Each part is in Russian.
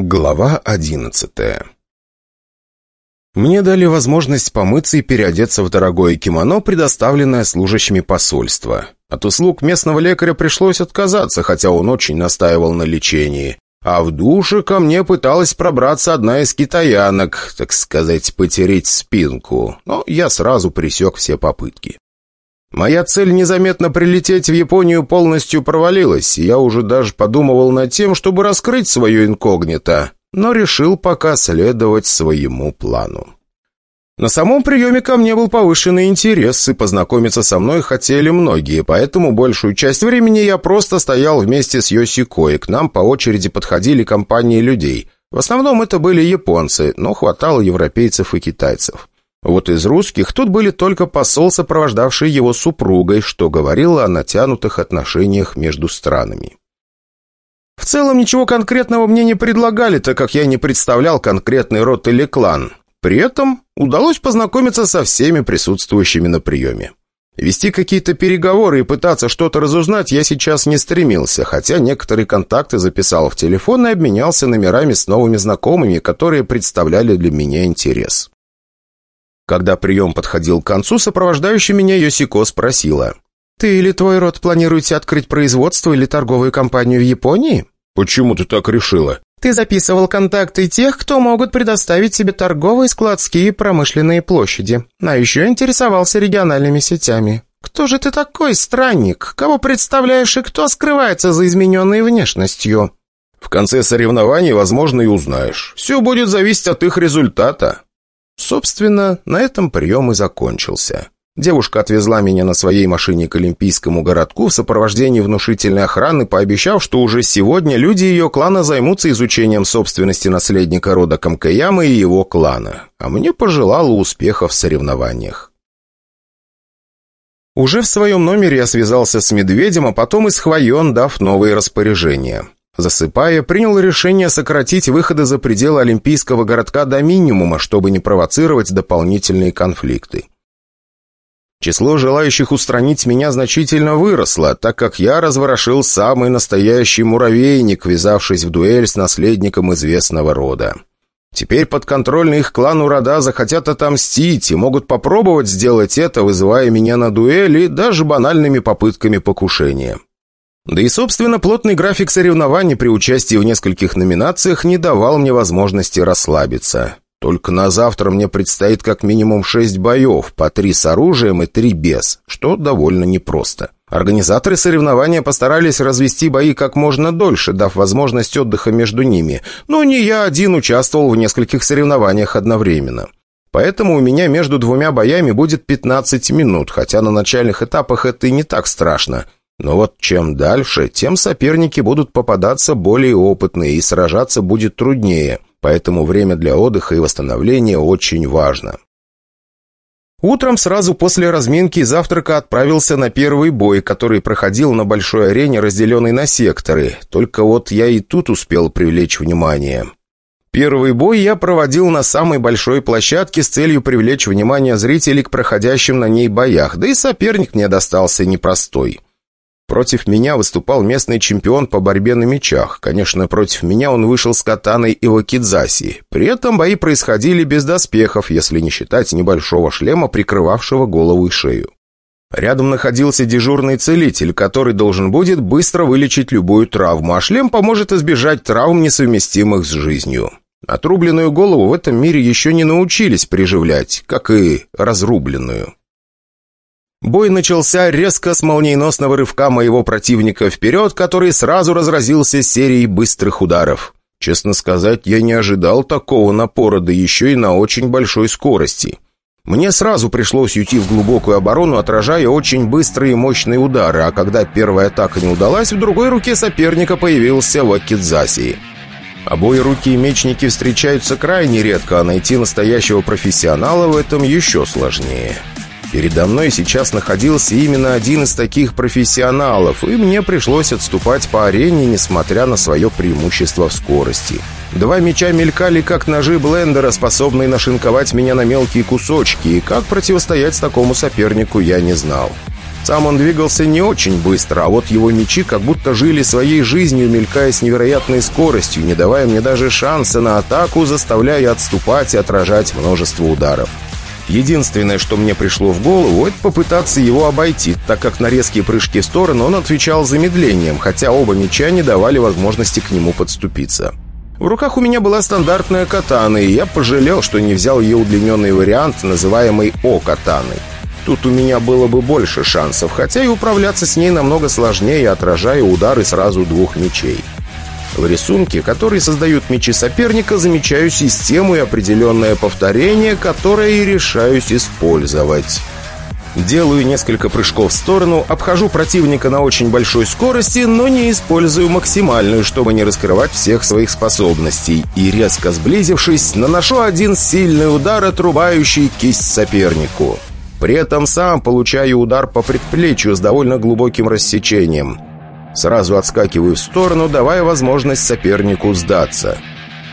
Глава одиннадцатая Мне дали возможность помыться и переодеться в дорогое кимоно, предоставленное служащими посольства. От услуг местного лекаря пришлось отказаться, хотя он очень настаивал на лечении. А в душе ко мне пыталась пробраться одна из китаянок, так сказать, потереть спинку. Но я сразу пресек все попытки. Моя цель незаметно прилететь в Японию полностью провалилась, и я уже даже подумывал над тем, чтобы раскрыть свое инкогнито, но решил пока следовать своему плану. На самом приеме ко мне был повышенный интерес, и познакомиться со мной хотели многие, поэтому большую часть времени я просто стоял вместе с Йосико, и к нам по очереди подходили компании людей. В основном это были японцы, но хватало европейцев и китайцев. Вот из русских тут были только посол, сопровождавший его супругой, что говорило о натянутых отношениях между странами. В целом ничего конкретного мне не предлагали, так как я не представлял конкретный род или клан. При этом удалось познакомиться со всеми присутствующими на приеме. Вести какие-то переговоры и пытаться что-то разузнать я сейчас не стремился, хотя некоторые контакты записал в телефон и обменялся номерами с новыми знакомыми, которые представляли для меня интерес. Когда прием подходил к концу, сопровождающая меня Йосико спросила. «Ты или твой род планируете открыть производство или торговую компанию в Японии?» «Почему ты так решила?» «Ты записывал контакты тех, кто могут предоставить себе торговые, складские и промышленные площади. А еще интересовался региональными сетями. Кто же ты такой, странник? Кого представляешь и кто скрывается за измененной внешностью?» «В конце соревнований, возможно, и узнаешь. Все будет зависеть от их результата». Собственно, на этом прием и закончился. Девушка отвезла меня на своей машине к Олимпийскому городку в сопровождении внушительной охраны, пообещав, что уже сегодня люди ее клана займутся изучением собственности наследника рода Камкаямы и его клана. А мне пожелала успеха в соревнованиях. Уже в своем номере я связался с Медведем, а потом и с Хвоен, дав новые распоряжения. Засыпая, принял решение сократить выходы за пределы Олимпийского городка до минимума, чтобы не провоцировать дополнительные конфликты. Число желающих устранить меня значительно выросло, так как я разворошил самый настоящий муравейник, ввязавшись в дуэль с наследником известного рода. Теперь подконтрольный их клану рода захотят отомстить и могут попробовать сделать это, вызывая меня на дуэль и даже банальными попытками покушения. Да и, собственно, плотный график соревнований при участии в нескольких номинациях не давал мне возможности расслабиться. Только на завтра мне предстоит как минимум шесть боев, по три с оружием и три без, что довольно непросто. Организаторы соревнования постарались развести бои как можно дольше, дав возможность отдыха между ними, но не я один участвовал в нескольких соревнованиях одновременно. Поэтому у меня между двумя боями будет 15 минут, хотя на начальных этапах это и не так страшно – но вот чем дальше, тем соперники будут попадаться более опытные и сражаться будет труднее, поэтому время для отдыха и восстановления очень важно. Утром сразу после разминки и завтрака отправился на первый бой, который проходил на большой арене, разделенной на секторы. Только вот я и тут успел привлечь внимание. Первый бой я проводил на самой большой площадке с целью привлечь внимание зрителей к проходящим на ней боях, да и соперник мне достался непростой. Против меня выступал местный чемпион по борьбе на мечах. Конечно, против меня он вышел с катаной и вакидзаси. При этом бои происходили без доспехов, если не считать небольшого шлема, прикрывавшего голову и шею. Рядом находился дежурный целитель, который должен будет быстро вылечить любую травму, а шлем поможет избежать травм, несовместимых с жизнью. Отрубленную голову в этом мире еще не научились приживлять, как и разрубленную. Бой начался резко с молниеносного рывка моего противника вперед, который сразу разразился серией быстрых ударов. Честно сказать, я не ожидал такого напора, да еще и на очень большой скорости. Мне сразу пришлось уйти в глубокую оборону, отражая очень быстрые и мощные удары, а когда первая атака не удалась, в другой руке соперника появился Вакидзаси. Обои руки и мечники встречаются крайне редко, а найти настоящего профессионала в этом еще сложнее. Передо мной сейчас находился именно один из таких профессионалов, и мне пришлось отступать по арене, несмотря на свое преимущество в скорости. Два меча мелькали, как ножи блендера, способные нашинковать меня на мелкие кусочки, и как противостоять такому сопернику я не знал. Сам он двигался не очень быстро, а вот его мечи как будто жили своей жизнью, мелькая с невероятной скоростью, не давая мне даже шанса на атаку, заставляя отступать и отражать множество ударов. Единственное, что мне пришло в голову, это попытаться его обойти, так как на резкие прыжки в сторону он отвечал замедлением, хотя оба меча не давали возможности к нему подступиться. В руках у меня была стандартная катана, и я пожалел, что не взял ее удлиненный вариант, называемый О-катаной. Тут у меня было бы больше шансов, хотя и управляться с ней намного сложнее, отражая удары сразу двух мечей. В рисунке, который создают мечи соперника, замечаю систему и определенное повторение, которое и решаюсь использовать. Делаю несколько прыжков в сторону, обхожу противника на очень большой скорости, но не использую максимальную, чтобы не раскрывать всех своих способностей. И резко сблизившись, наношу один сильный удар, отрубающий кисть сопернику. При этом сам получаю удар по предплечью с довольно глубоким рассечением. Сразу отскакиваю в сторону, давая возможность сопернику сдаться.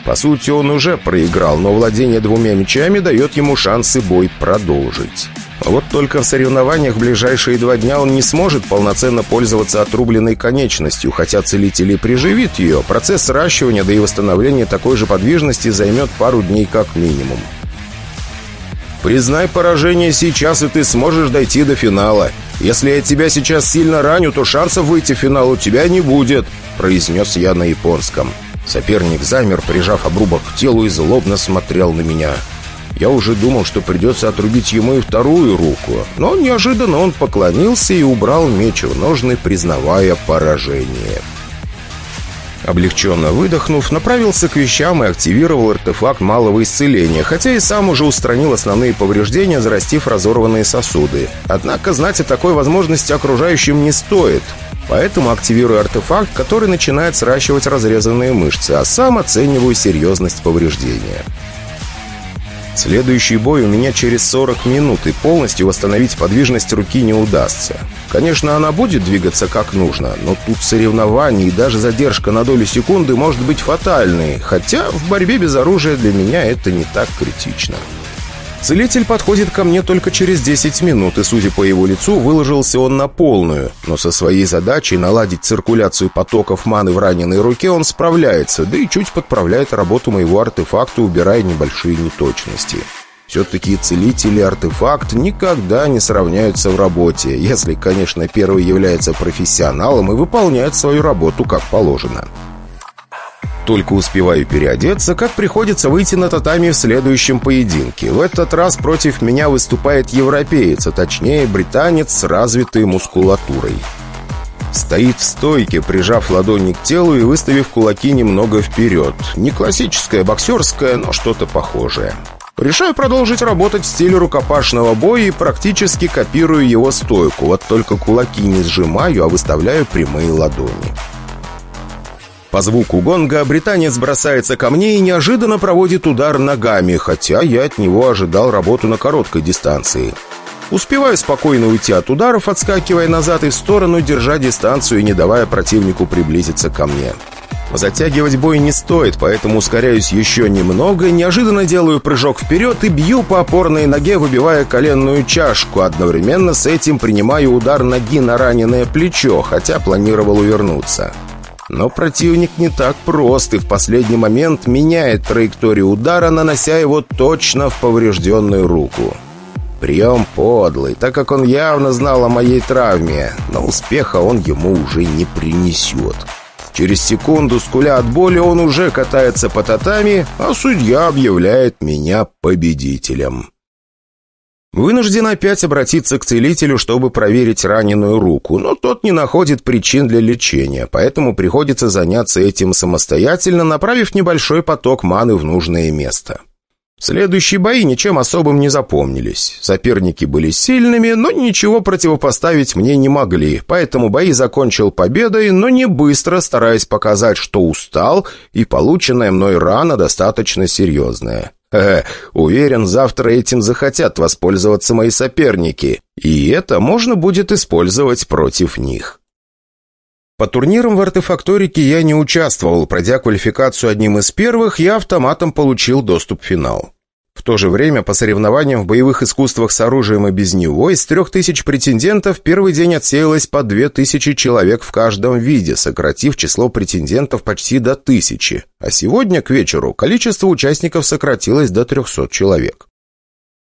По сути, он уже проиграл, но владение двумя мечами дает ему шансы бой продолжить. Вот только в соревнованиях в ближайшие два дня он не сможет полноценно пользоваться отрубленной конечностью, хотя целитель приживит ее. Процесс сращивания, да и восстановления такой же подвижности займет пару дней как минимум. Признай поражение сейчас, и ты сможешь дойти до финала. Если я тебя сейчас сильно раню, то шансов выйти в финал у тебя не будет», — произнес я на японском. Соперник замер, прижав обрубок к телу и злобно смотрел на меня. Я уже думал, что придется отрубить ему и вторую руку, но неожиданно он поклонился и убрал меч в ножны, признавая поражение. Облегченно выдохнув, направился к вещам и активировал артефакт малого исцеления, хотя и сам уже устранил основные повреждения, зарастив разорванные сосуды. Однако знать о такой возможности окружающим не стоит. Поэтому активирую артефакт, который начинает сращивать разрезанные мышцы, а сам оцениваю серьезность повреждения. Следующий бой у меня через 40 минут, и полностью восстановить подвижность руки не удастся. Конечно, она будет двигаться как нужно, но тут соревнования и даже задержка на долю секунды может быть фатальной, хотя в борьбе без оружия для меня это не так критично. Целитель подходит ко мне только через 10 минут, и, судя по его лицу, выложился он на полную. Но со своей задачей наладить циркуляцию потоков маны в раненой руке он справляется, да и чуть подправляет работу моего артефакта, убирая небольшие неточности. Все-таки целитель и артефакт никогда не сравняются в работе, если, конечно, первый является профессионалом и выполняет свою работу как положено. Только успеваю переодеться, как приходится выйти на татами в следующем поединке. В этот раз против меня выступает европеец, а точнее британец с развитой мускулатурой. Стоит в стойке, прижав ладони к телу и выставив кулаки немного вперед. Не классическое боксерское, но что-то похожее. Решаю продолжить работать в стиле рукопашного боя и практически копирую его стойку. Вот только кулаки не сжимаю, а выставляю прямые ладони. По звуку гонга британец бросается ко мне и неожиданно проводит удар ногами, хотя я от него ожидал работу на короткой дистанции. Успеваю спокойно уйти от ударов, отскакивая назад и в сторону, держа дистанцию и не давая противнику приблизиться ко мне. Затягивать бой не стоит, поэтому ускоряюсь еще немного, неожиданно делаю прыжок вперед и бью по опорной ноге, выбивая коленную чашку. Одновременно с этим принимаю удар ноги на раненое плечо, хотя планировал увернуться. Но противник не так прост и в последний момент меняет траекторию удара, нанося его точно в поврежденную руку. Прием подлый, так как он явно знал о моей травме, но успеха он ему уже не принесет. Через секунду, скуля от боли, он уже катается по татами, а судья объявляет меня победителем. Вынужден опять обратиться к целителю, чтобы проверить раненую руку, но тот не находит причин для лечения, поэтому приходится заняться этим самостоятельно, направив небольшой поток маны в нужное место. Следующие бои ничем особым не запомнились. Соперники были сильными, но ничего противопоставить мне не могли, поэтому бои закончил победой, но не быстро, стараясь показать, что устал, и полученная мной рана достаточно серьезная. Ха уверен, завтра этим захотят воспользоваться мои соперники, и это можно будет использовать против них. По турнирам в артефакторике я не участвовал, пройдя квалификацию одним из первых, я автоматом получил доступ в финал. То же время по соревнованиям в боевых искусствах с оружием и без него из трех тысяч претендентов первый день отсеялось по две тысячи человек в каждом виде, сократив число претендентов почти до тысячи. А сегодня к вечеру количество участников сократилось до 300 человек.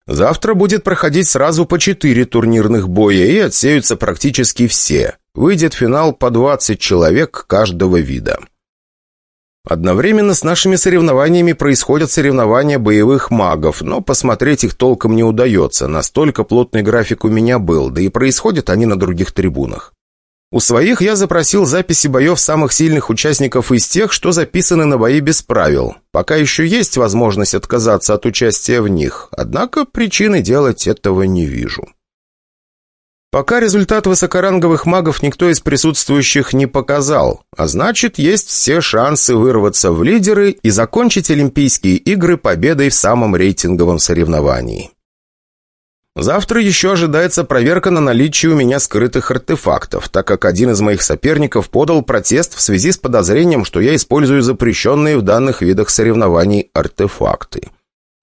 Завтра будет проходить сразу по четыре турнирных боя и отсеются практически все. Выйдет финал по 20 человек каждого вида. Одновременно с нашими соревнованиями происходят соревнования боевых магов, но посмотреть их толком не удается, настолько плотный график у меня был, да и происходят они на других трибунах. У своих я запросил записи боев самых сильных участников из тех, что записаны на бои без правил. Пока еще есть возможность отказаться от участия в них, однако причины делать этого не вижу. Пока результат высокоранговых магов никто из присутствующих не показал, а значит, есть все шансы вырваться в лидеры и закончить Олимпийские игры победой в самом рейтинговом соревновании. Завтра еще ожидается проверка на наличие у меня скрытых артефактов, так как один из моих соперников подал протест в связи с подозрением, что я использую запрещенные в данных видах соревнований артефакты.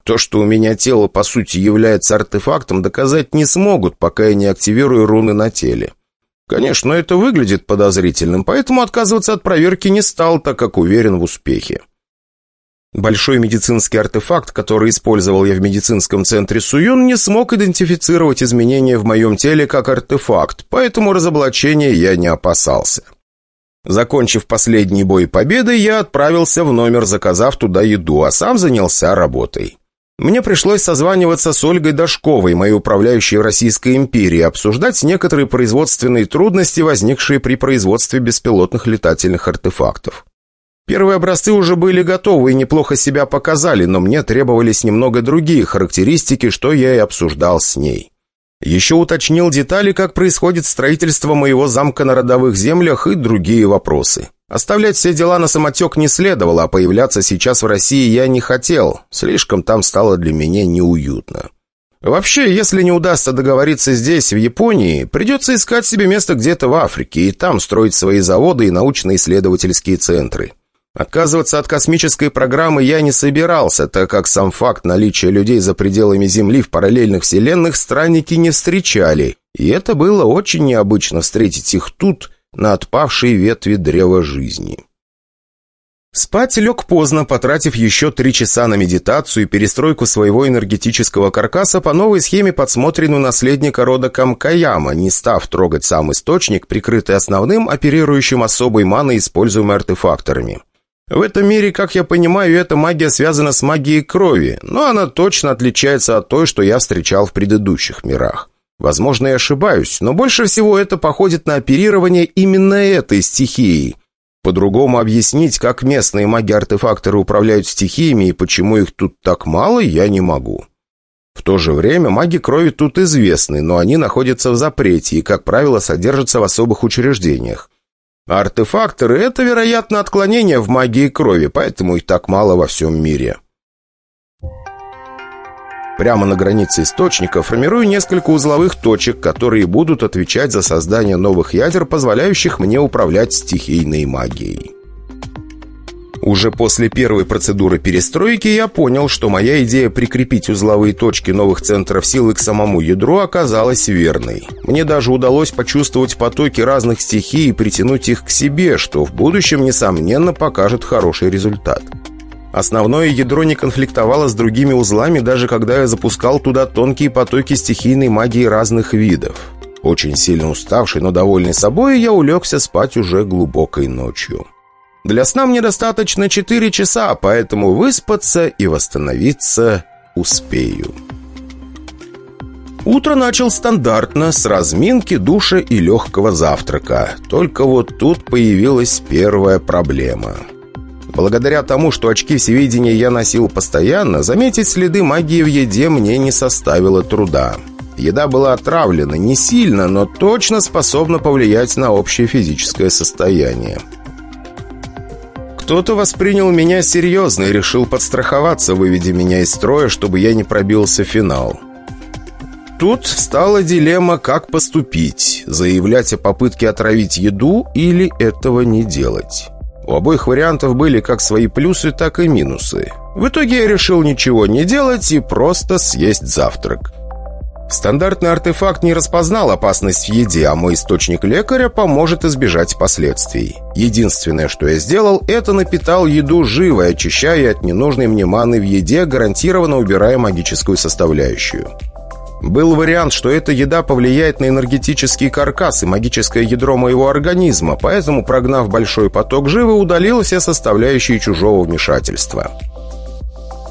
То, что у меня тело, по сути, является артефактом, доказать не смогут, пока я не активирую руны на теле. Конечно, это выглядит подозрительным, поэтому отказываться от проверки не стал, так как уверен в успехе. Большой медицинский артефакт, который использовал я в медицинском центре Суюн, не смог идентифицировать изменения в моем теле как артефакт, поэтому разоблачения я не опасался. Закончив последний бой победы, я отправился в номер, заказав туда еду, а сам занялся работой. Мне пришлось созваниваться с Ольгой Дашковой, моей управляющей Российской империи, обсуждать некоторые производственные трудности, возникшие при производстве беспилотных летательных артефактов. Первые образцы уже были готовы и неплохо себя показали, но мне требовались немного другие характеристики, что я и обсуждал с ней. Еще уточнил детали, как происходит строительство моего замка на родовых землях и другие вопросы. Оставлять все дела на самотек не следовало, а появляться сейчас в России я не хотел. Слишком там стало для меня неуютно. Вообще, если не удастся договориться здесь, в Японии, придется искать себе место где-то в Африке и там строить свои заводы и научно-исследовательские центры. Отказываться от космической программы я не собирался, так как сам факт наличия людей за пределами Земли в параллельных вселенных странники не встречали, и это было очень необычно встретить их тут, на отпавшей ветви древа жизни. Спать лег поздно, потратив еще три часа на медитацию и перестройку своего энергетического каркаса по новой схеме, подсмотренную наследника рода Камкаяма, не став трогать сам источник, прикрытый основным, оперирующим особой маной, используемой артефакторами. В этом мире, как я понимаю, эта магия связана с магией крови, но она точно отличается от той, что я встречал в предыдущих мирах. Возможно, я ошибаюсь, но больше всего это походит на оперирование именно этой стихией. По-другому объяснить, как местные маги-артефакторы управляют стихиями и почему их тут так мало, я не могу. В то же время маги крови тут известны, но они находятся в запрете и, как правило, содержатся в особых учреждениях. Артефакторы — это, вероятно, отклонение в магии крови, поэтому их так мало во всем мире. Прямо на границе источника формирую несколько узловых точек, которые будут отвечать за создание новых ядер, позволяющих мне управлять стихийной магией. Уже после первой процедуры перестройки я понял, что моя идея прикрепить узловые точки новых центров силы к самому ядру оказалась верной. Мне даже удалось почувствовать потоки разных стихий и притянуть их к себе, что в будущем, несомненно, покажет хороший результат. Основное ядро не конфликтовало с другими узлами, даже когда я запускал туда тонкие потоки стихийной магии разных видов. Очень сильно уставший, но довольный собой, я улегся спать уже глубокой ночью. Для сна мне достаточно 4 часа, поэтому выспаться и восстановиться успею. Утро начал стандартно, с разминки, душа и легкого завтрака. Только вот тут появилась первая проблема – Благодаря тому, что очки всевидения я носил постоянно, заметить следы магии в еде мне не составило труда. Еда была отравлена не сильно, но точно способна повлиять на общее физическое состояние. Кто-то воспринял меня серьезно и решил подстраховаться, выведя меня из строя, чтобы я не пробился в финал. Тут встала дилемма, как поступить, заявлять о попытке отравить еду или этого не делать. У обоих вариантов были как свои плюсы, так и минусы. В итоге я решил ничего не делать и просто съесть завтрак. Стандартный артефакт не распознал опасность в еде, а мой источник лекаря поможет избежать последствий. Единственное, что я сделал, это напитал еду живой, очищая от ненужной мне маны в еде, гарантированно убирая магическую составляющую. Был вариант, что эта еда повлияет на энергетический каркас и магическое ядро моего организма, поэтому, прогнав большой поток живы, удалил все составляющие чужого вмешательства.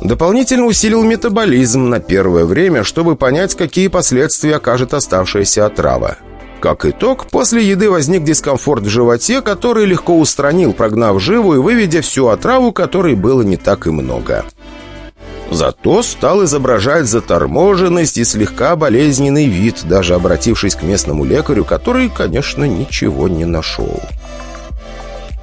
Дополнительно усилил метаболизм на первое время, чтобы понять, какие последствия окажет оставшаяся отрава. Как итог, после еды возник дискомфорт в животе, который легко устранил, прогнав живу и выведя всю отраву, которой было не так и много. Зато стал изображать заторможенность и слегка болезненный вид, даже обратившись к местному лекарю, который, конечно, ничего не нашел.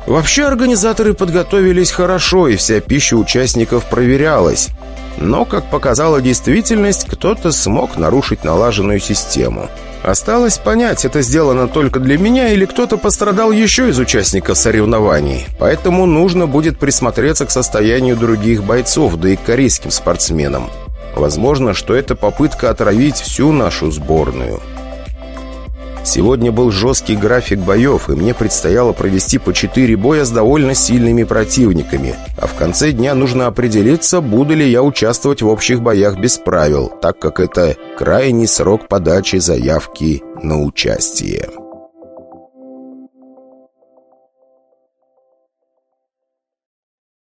Вообще организаторы подготовились хорошо, и вся пища участников проверялась. Но, как показала действительность, кто-то смог нарушить налаженную систему. Осталось понять, это сделано только для меня или кто-то пострадал еще из участников соревнований. Поэтому нужно будет присмотреться к состоянию других бойцов, да и к корейским спортсменам. Возможно, что это попытка отравить всю нашу сборную. Сегодня был жесткий график боев, и мне предстояло провести по четыре боя с довольно сильными противниками. А в конце дня нужно определиться, буду ли я участвовать в общих боях без правил, так как это крайний срок подачи заявки на участие.